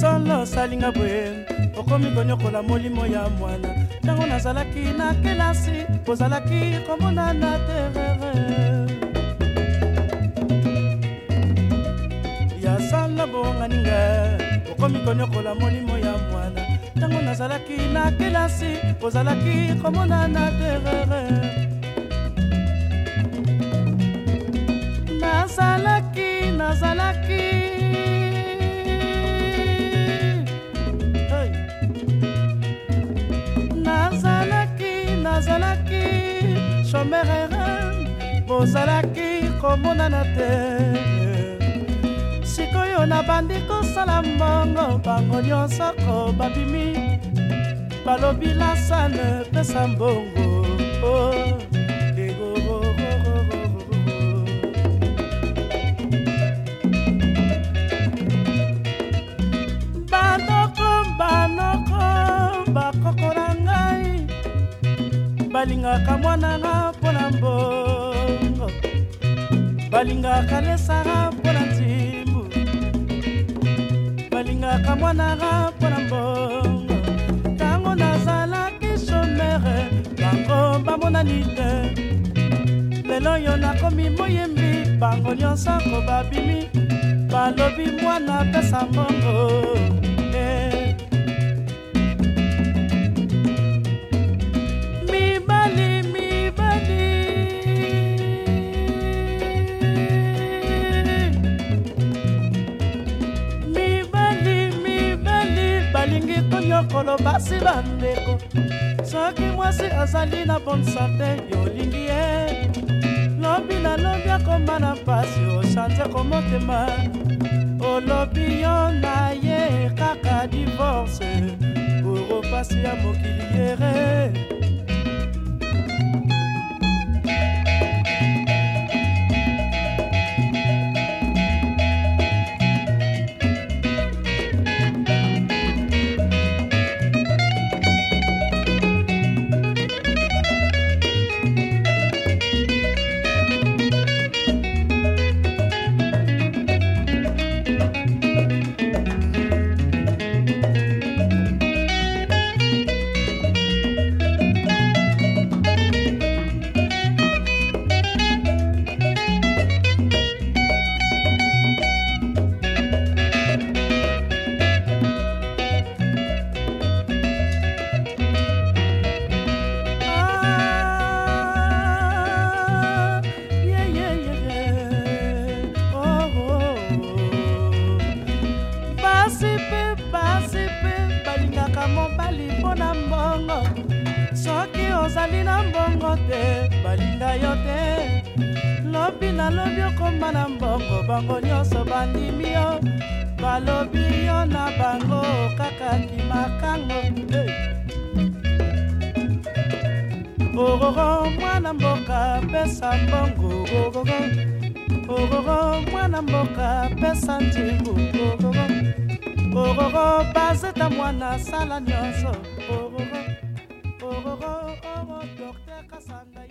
solo osalinga boye okomi konyokola molimo ya mwana ntango nazalaki na kelasi ozalaki komona na terere ya solo bonganinga okomi konyokola molimo ya mwana ntango nazalaki na kelasi ozalaki komona na terere nazalaki nazalaki bozalaki shomerere bozalaki komonana te sikoyo nabandi kosala mbongo bango nyonso ko babimi balobi lasane pesa mbongo oh. balingaka mwananga mpo na mbongo balingaka lesanga mpo na ntimbu balingaka mwananga mpo na mbongo ntango nazalaki shomere bango bamonani te lelo oyo nakomi moyembi bango nyonso ko babimi balobi mwana pesa mbongo yo koloba si bandeko soki mwasi azali na bonne sante yolingi ye lobi na lobi akoma na mpasi ochange komotema olobi yo na ye kaka divorce pour opasi ya mokili yere mobali mpo na mbongo soki ozali na mbongo te balinga yo te lobi na lobi okoma na mbongo bango nyonso bandimi yo balobi yo na bango kaka kimakango ororo mwana mboka pesa mbongo ororo ororo mwana mboka pesa ntimbu ororo ororo bazeta mwana asala nyonso ororo ororo oro dokter kasanda